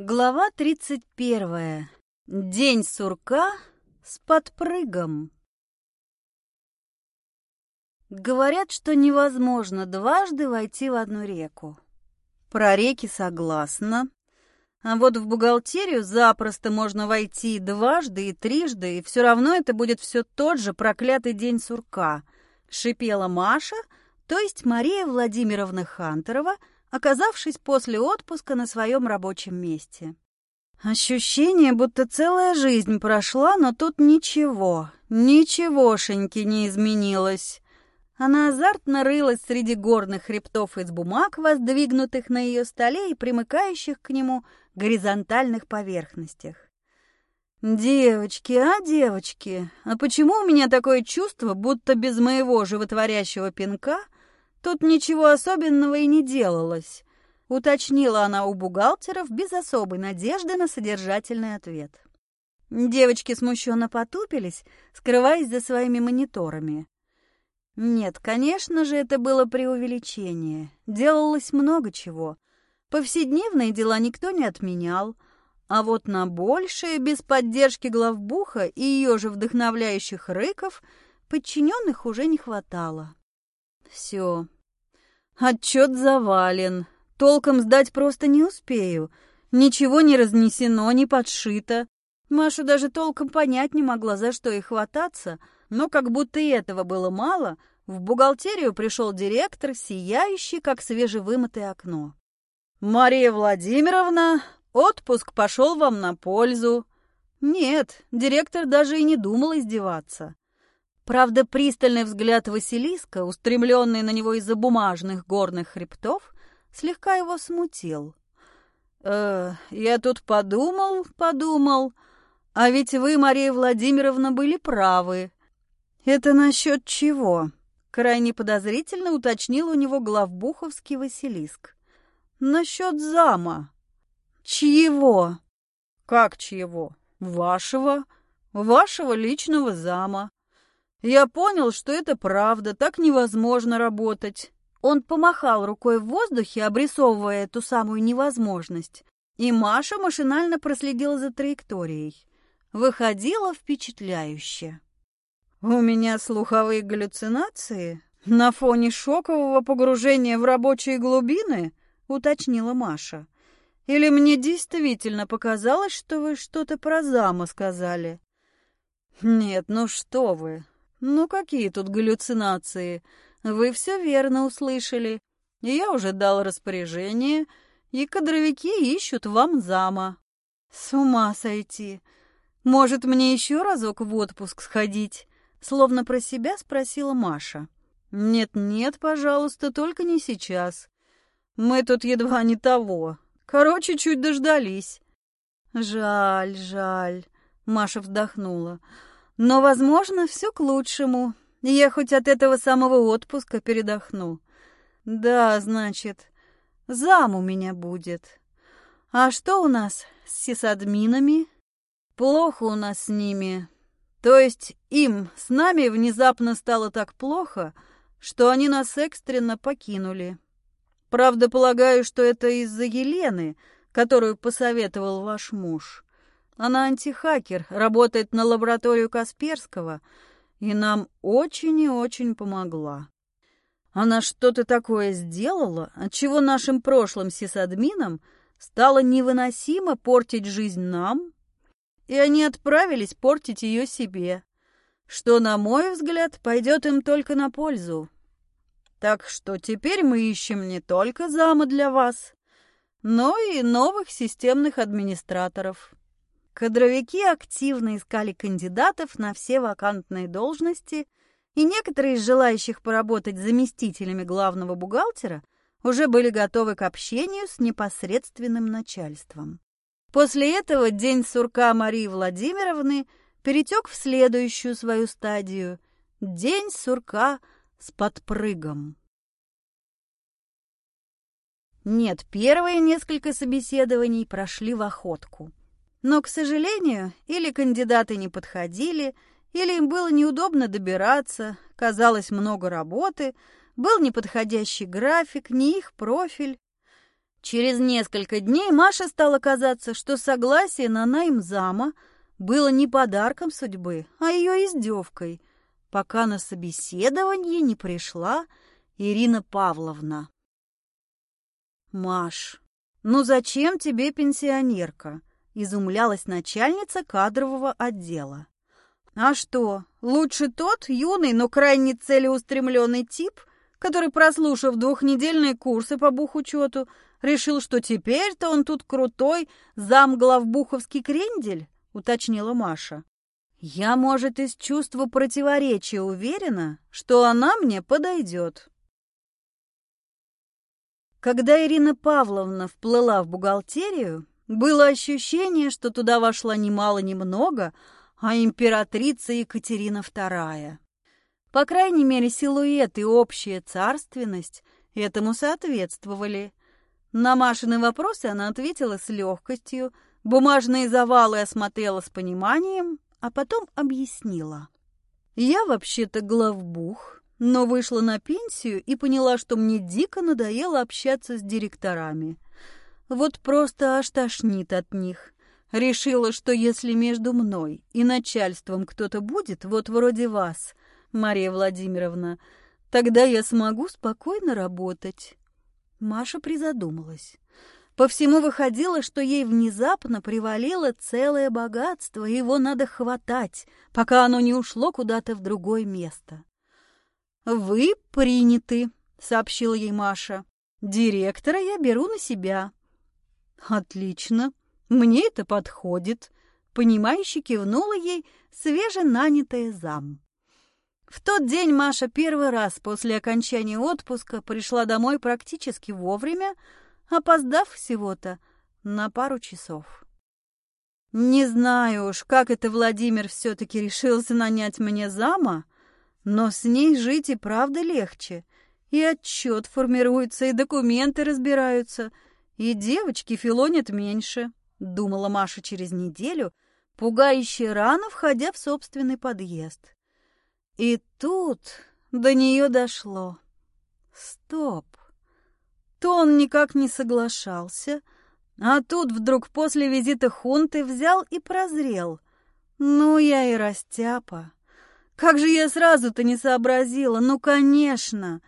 Глава 31. День сурка с подпрыгом. Говорят, что невозможно дважды войти в одну реку. Про реки согласна. А вот в бухгалтерию запросто можно войти дважды и трижды, и все равно это будет все тот же проклятый день сурка. Шипела Маша, то есть Мария Владимировна Хантерова, оказавшись после отпуска на своем рабочем месте. Ощущение, будто целая жизнь прошла, но тут ничего, ничегошеньки не изменилось. Она азартно рылась среди горных хребтов из бумаг, воздвигнутых на ее столе и примыкающих к нему горизонтальных поверхностях. «Девочки, а, девочки, а почему у меня такое чувство, будто без моего животворящего пинка — Тут ничего особенного и не делалось, уточнила она у бухгалтеров без особой надежды на содержательный ответ. Девочки смущенно потупились, скрываясь за своими мониторами. Нет, конечно же, это было преувеличение. Делалось много чего. Повседневные дела никто не отменял, а вот на большее, без поддержки главбуха и ее же вдохновляющих рыков, подчиненных уже не хватало. Все. Отчет завален. Толком сдать просто не успею. Ничего не разнесено, не подшито. Маша даже толком понять не могла, за что и хвататься, но как будто и этого было мало, в бухгалтерию пришел директор, сияющий, как свежевымытое окно. «Мария Владимировна, отпуск пошел вам на пользу». Нет, директор даже и не думал издеваться. Правда, пристальный взгляд Василиска, устремленный на него из-за бумажных горных хребтов, слегка его смутил. «Э, «Я тут подумал, подумал, а ведь вы, Мария Владимировна, были правы». «Это насчет чего?» — крайне подозрительно уточнил у него главбуховский Василиск. «Насчет зама». «Чьего?» «Как чьего? Вашего. Вашего личного зама. Я понял, что это правда, так невозможно работать. Он помахал рукой в воздухе, обрисовывая эту самую невозможность. И Маша машинально проследила за траекторией. Выходило впечатляюще. «У меня слуховые галлюцинации? На фоне шокового погружения в рабочие глубины?» — уточнила Маша. «Или мне действительно показалось, что вы что-то про зама сказали?» «Нет, ну что вы, «Ну какие тут галлюцинации? Вы все верно услышали. Я уже дал распоряжение, и кадровики ищут вам зама». «С ума сойти! Может, мне еще разок в отпуск сходить?» Словно про себя спросила Маша. «Нет-нет, пожалуйста, только не сейчас. Мы тут едва не того. Короче, чуть дождались». «Жаль, жаль», — Маша вздохнула. Но, возможно, все к лучшему. Я хоть от этого самого отпуска передохну. Да, значит, зам у меня будет. А что у нас с сисадминами? Плохо у нас с ними. То есть им с нами внезапно стало так плохо, что они нас экстренно покинули. Правда, полагаю, что это из-за Елены, которую посоветовал ваш муж. Она антихакер, работает на лабораторию Касперского и нам очень и очень помогла. Она что-то такое сделала, от чего нашим прошлым сисадминам стало невыносимо портить жизнь нам, и они отправились портить ее себе, что, на мой взгляд, пойдет им только на пользу. Так что теперь мы ищем не только зама для вас, но и новых системных администраторов. Кадровики активно искали кандидатов на все вакантные должности, и некоторые из желающих поработать заместителями главного бухгалтера уже были готовы к общению с непосредственным начальством. После этого день сурка Марии Владимировны перетек в следующую свою стадию – день сурка с подпрыгом. Нет, первые несколько собеседований прошли в охотку. Но, к сожалению, или кандидаты не подходили, или им было неудобно добираться, казалось много работы, был неподходящий график, не их профиль. Через несколько дней Маше стало казаться, что согласие на найм зама было не подарком судьбы, а ее издевкой, пока на собеседование не пришла Ирина Павловна. «Маш, ну зачем тебе пенсионерка?» – изумлялась начальница кадрового отдела. «А что, лучше тот юный, но крайне целеустремленный тип, который, прослушав двухнедельные курсы по бухучету, решил, что теперь-то он тут крутой зам главбуховский крендель?» – уточнила Маша. «Я, может, из чувства противоречия уверена, что она мне подойдет». Когда Ирина Павловна вплыла в бухгалтерию, было ощущение, что туда вошла немало-немного, а императрица Екатерина II. По крайней мере, силуэт и общая царственность этому соответствовали. На Машины вопросы она ответила с легкостью, бумажные завалы осмотрела с пониманием, а потом объяснила. «Я вообще-то главбух, но вышла на пенсию и поняла, что мне дико надоело общаться с директорами. Вот просто аж тошнит от них. Решила, что если между мной и начальством кто-то будет, вот вроде вас, Мария Владимировна, тогда я смогу спокойно работать. Маша призадумалась. По всему выходило, что ей внезапно привалило целое богатство, и его надо хватать, пока оно не ушло куда-то в другое место. «Вы приняты», — сообщила ей Маша. «Директора я беру на себя». «Отлично, мне это подходит», — понимающе кивнула ей свеженанятая зам. В тот день Маша первый раз после окончания отпуска пришла домой практически вовремя, опоздав всего-то на пару часов. Не знаю уж, как это Владимир все-таки решился нанять мне зама, но с ней жить и правда легче. И отчет формируется, и документы разбираются, и девочки филонят меньше, думала Маша через неделю, пугающе рано входя в собственный подъезд. И тут до нее дошло. Стоп. То он никак не соглашался, а тут вдруг после визита хунты взял и прозрел. Ну, я и растяпа. Как же я сразу-то не сообразила? Ну, конечно.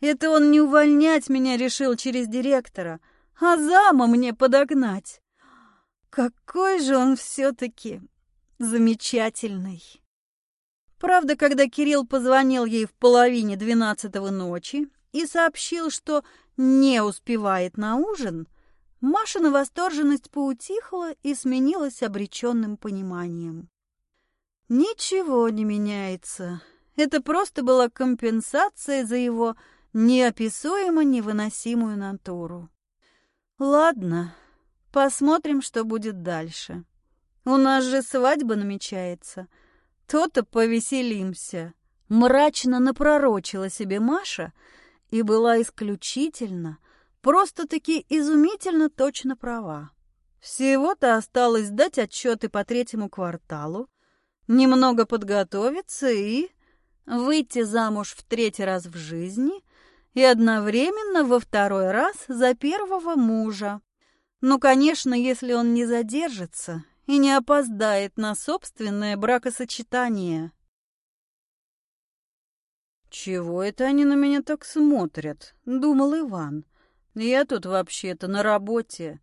Это он не увольнять меня решил через директора, а зама мне подогнать. Какой же он все-таки замечательный. Правда, когда Кирилл позвонил ей в половине двенадцатого ночи и сообщил, что не успевает на ужин, Машина восторженность поутихла и сменилась обреченным пониманием. Ничего не меняется. Это просто была компенсация за его неописуемо невыносимую натуру. Ладно, посмотрим, что будет дальше. У нас же свадьба намечается. То-то повеселимся. Мрачно напророчила себе Маша и была исключительно, просто-таки изумительно точно права. Всего-то осталось дать отчеты по третьему кварталу, немного подготовиться и выйти замуж в третий раз в жизни и одновременно во второй раз за первого мужа. Ну, конечно, если он не задержится и не опоздает на собственное бракосочетание. «Чего это они на меня так смотрят?» — думал Иван. «Я тут вообще-то на работе».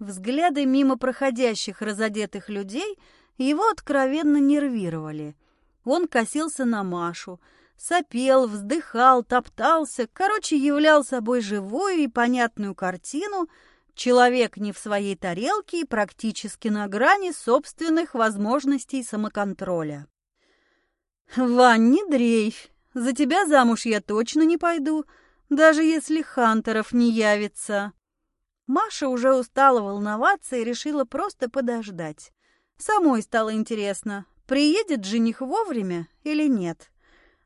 Взгляды мимо проходящих разодетых людей — его откровенно нервировали. Он косился на Машу, сопел, вздыхал, топтался, короче, являл собой живую и понятную картину человек не в своей тарелке и практически на грани собственных возможностей самоконтроля. «Вань, не дрейфь, за тебя замуж я точно не пойду, даже если Хантеров не явится». Маша уже устала волноваться и решила просто подождать. Самой стало интересно, приедет жених вовремя или нет.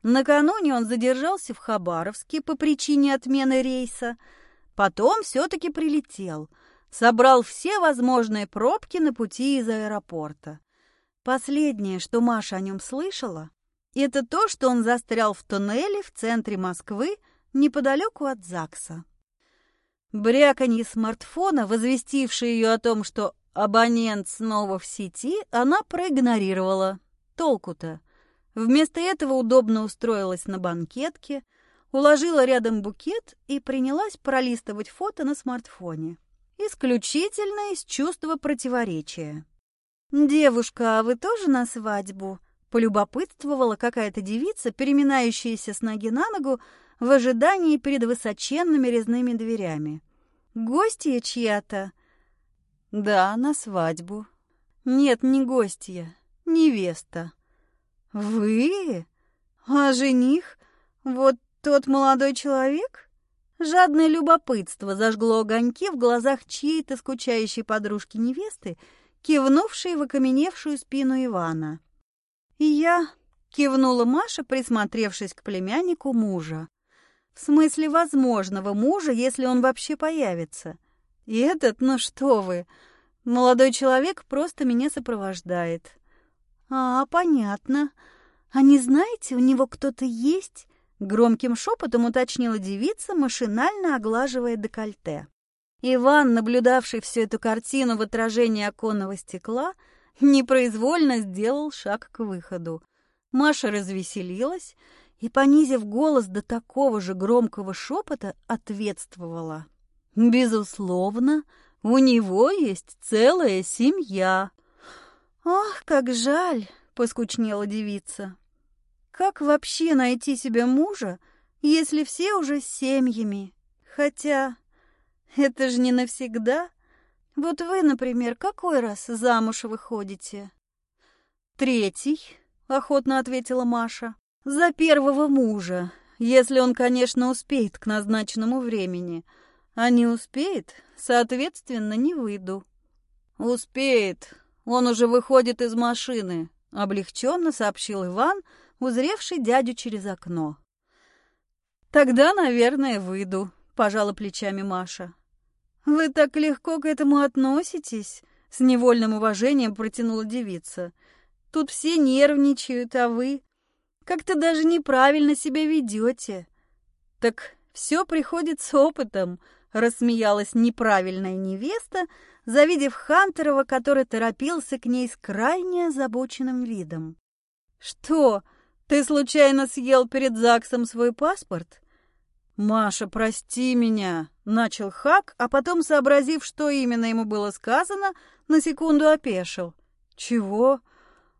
Накануне он задержался в Хабаровске по причине отмены рейса. Потом все-таки прилетел. Собрал все возможные пробки на пути из аэропорта. Последнее, что Маша о нем слышала, это то, что он застрял в туннеле в центре Москвы неподалеку от ЗАГСа. Бряканье смартфона, возвестившее ее о том, что абонент снова в сети, она проигнорировала. Толку-то. Вместо этого удобно устроилась на банкетке, уложила рядом букет и принялась пролистывать фото на смартфоне. Исключительно из чувства противоречия. «Девушка, а вы тоже на свадьбу?» — полюбопытствовала какая-то девица, переминающаяся с ноги на ногу в ожидании перед высоченными резными дверями. «Гостья чья-то?» «Да, на свадьбу». «Нет, не гостья, невеста». «Вы? А жених? Вот тот молодой человек?» Жадное любопытство зажгло огоньки в глазах чьей-то скучающей подружки-невесты, кивнувшей в окаменевшую спину Ивана. И я кивнула Маша, присмотревшись к племяннику мужа. В смысле возможного мужа, если он вообще появится. И этот, ну что вы, молодой человек просто меня сопровождает. А, понятно. А не знаете, у него кто-то есть? Громким шепотом уточнила девица, машинально оглаживая декольте. Иван, наблюдавший всю эту картину в отражении оконного стекла, непроизвольно сделал шаг к выходу. Маша развеселилась и, понизив голос до такого же громкого шепота, ответствовала. «Безусловно, у него есть целая семья». «Ах, как жаль!» — поскучнела девица. Как вообще найти себе мужа, если все уже с семьями? Хотя это же не навсегда. Вот вы, например, какой раз замуж выходите? Третий, охотно ответила Маша. За первого мужа, если он, конечно, успеет к назначенному времени. А не успеет, соответственно, не выйду. Успеет. Он уже выходит из машины, облегченно сообщил Иван, узревший дядю через окно. «Тогда, наверное, выйду», — пожала плечами Маша. «Вы так легко к этому относитесь?» — с невольным уважением протянула девица. «Тут все нервничают, а вы как-то даже неправильно себя ведете». «Так все приходит с опытом», — рассмеялась неправильная невеста, завидев Хантерова, который торопился к ней с крайне озабоченным видом. «Что?» Ты случайно съел перед ЗАГСом свой паспорт? Маша, прости меня, начал Хак, а потом, сообразив, что именно ему было сказано, на секунду опешил. Чего?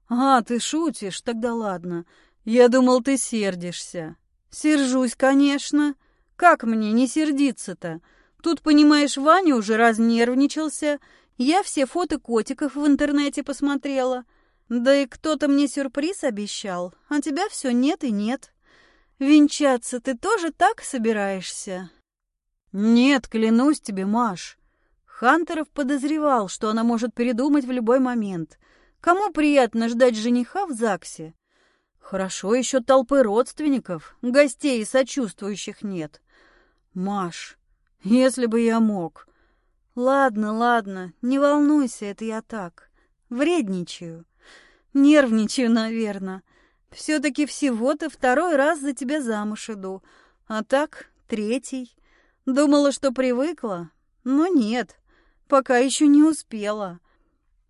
А, ты шутишь? Тогда ладно. Я думал, ты сердишься. Сержусь, конечно. Как мне не сердиться-то? Тут, понимаешь, Ваня уже разнервничался. Я все фото котиков в интернете посмотрела. Да и кто-то мне сюрприз обещал, а тебя все нет и нет. Венчаться ты тоже так собираешься? Нет, клянусь тебе, Маш. Хантеров подозревал, что она может передумать в любой момент. Кому приятно ждать жениха в ЗАГСе? Хорошо, еще толпы родственников, гостей и сочувствующих нет. Маш, если бы я мог. Ладно, ладно, не волнуйся, это я так. Вредничаю. Нервничаю, наверное. Все-таки всего-то второй раз за тебя замуж иду. А так, третий. Думала, что привыкла, но нет, пока еще не успела.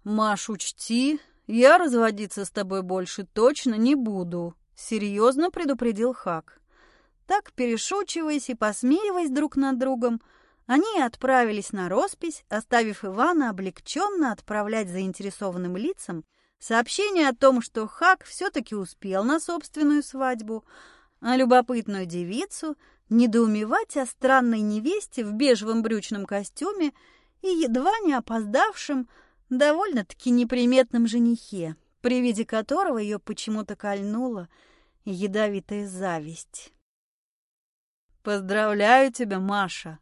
Маш, учти, я разводиться с тобой больше точно не буду, серьезно предупредил Хак. Так, перешучиваясь и посмеиваясь друг над другом, они отправились на роспись, оставив Ивана облегченно отправлять заинтересованным лицам Сообщение о том, что Хак все-таки успел на собственную свадьбу, а любопытную девицу недоумевать о странной невесте в бежевом брючном костюме и едва не опоздавшем, довольно-таки неприметном женихе, при виде которого ее почему-то кольнула ядовитая зависть. «Поздравляю тебя, Маша!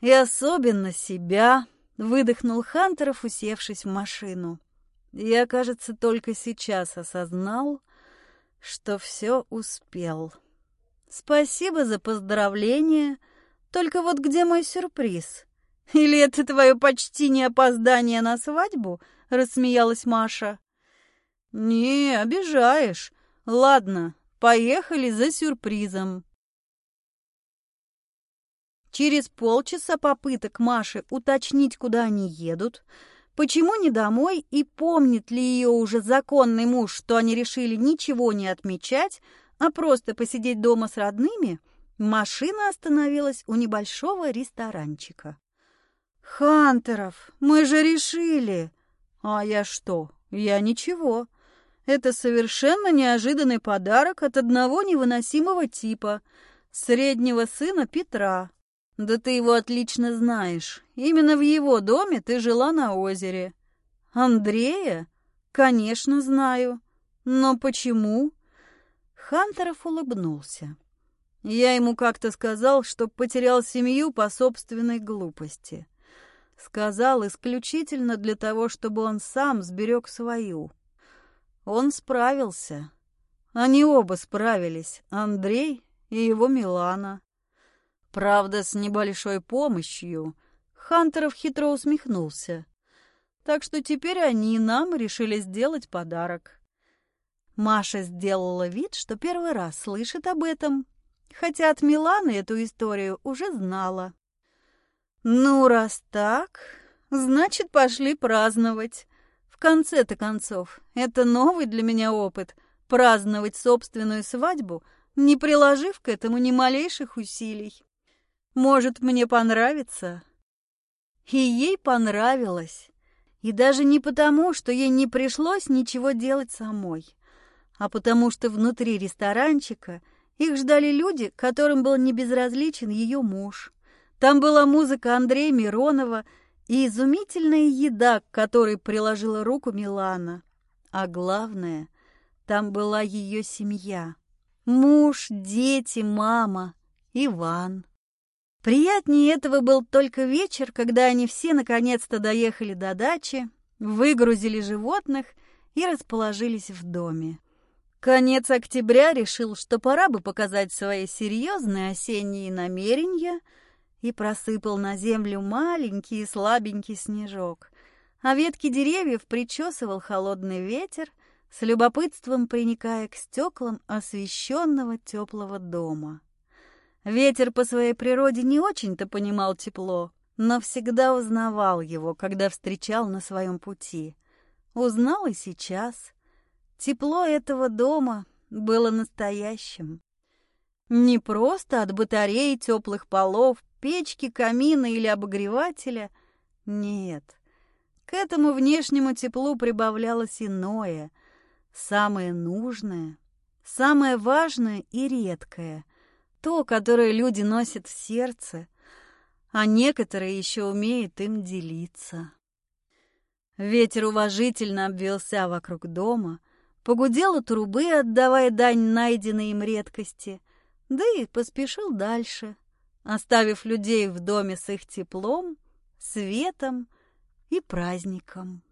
И особенно себя!» — выдохнул Хантеров, усевшись в машину. Я, кажется, только сейчас осознал, что все успел. Спасибо за поздравление. Только вот где мой сюрприз? Или это твое почти не опоздание на свадьбу? Рассмеялась Маша. Не, обижаешь. Ладно, поехали за сюрпризом. Через полчаса попыток Маши уточнить, куда они едут, почему не домой и помнит ли ее уже законный муж, что они решили ничего не отмечать, а просто посидеть дома с родными, машина остановилась у небольшого ресторанчика. «Хантеров, мы же решили!» «А я что? Я ничего. Это совершенно неожиданный подарок от одного невыносимого типа, среднего сына Петра, да ты его отлично знаешь. Именно в его доме ты жила на озере. Андрея? Конечно, знаю. Но почему? Хантеров улыбнулся. Я ему как-то сказал, что потерял семью по собственной глупости. Сказал исключительно для того, чтобы он сам сберег свою. Он справился. Они оба справились, Андрей и его Милана. Правда, с небольшой помощью. Хантеров хитро усмехнулся. Так что теперь они нам решили сделать подарок. Маша сделала вид, что первый раз слышит об этом, хотя от Миланы эту историю уже знала. «Ну, раз так, значит, пошли праздновать. В конце-то концов, это новый для меня опыт — праздновать собственную свадьбу, не приложив к этому ни малейших усилий. Может, мне понравится?» И ей понравилось. И даже не потому, что ей не пришлось ничего делать самой, а потому что внутри ресторанчика их ждали люди, которым был небезразличен ее муж. Там была музыка Андрея Миронова и изумительная еда, к которой приложила руку Милана. А главное, там была ее семья. Муж, дети, мама, Иван. Приятнее этого был только вечер, когда они все наконец-то доехали до дачи, выгрузили животных и расположились в доме. Конец октября решил, что пора бы показать свои серьезные осенние намерения и просыпал на землю маленький и слабенький снежок, а ветки деревьев причесывал холодный ветер, с любопытством приникая к стеклам освещенного теплого дома. Ветер по своей природе не очень-то понимал тепло, но всегда узнавал его, когда встречал на своем пути. Узнал и сейчас. Тепло этого дома было настоящим. Не просто от батареи теплых полов, печки, камина или обогревателя. Нет. К этому внешнему теплу прибавлялось иное, самое нужное, самое важное и редкое — то, которое люди носят в сердце, а некоторые еще умеют им делиться. Ветер уважительно обвелся вокруг дома, погудел у трубы, отдавая дань найденной им редкости, да и поспешил дальше, оставив людей в доме с их теплом, светом и праздником.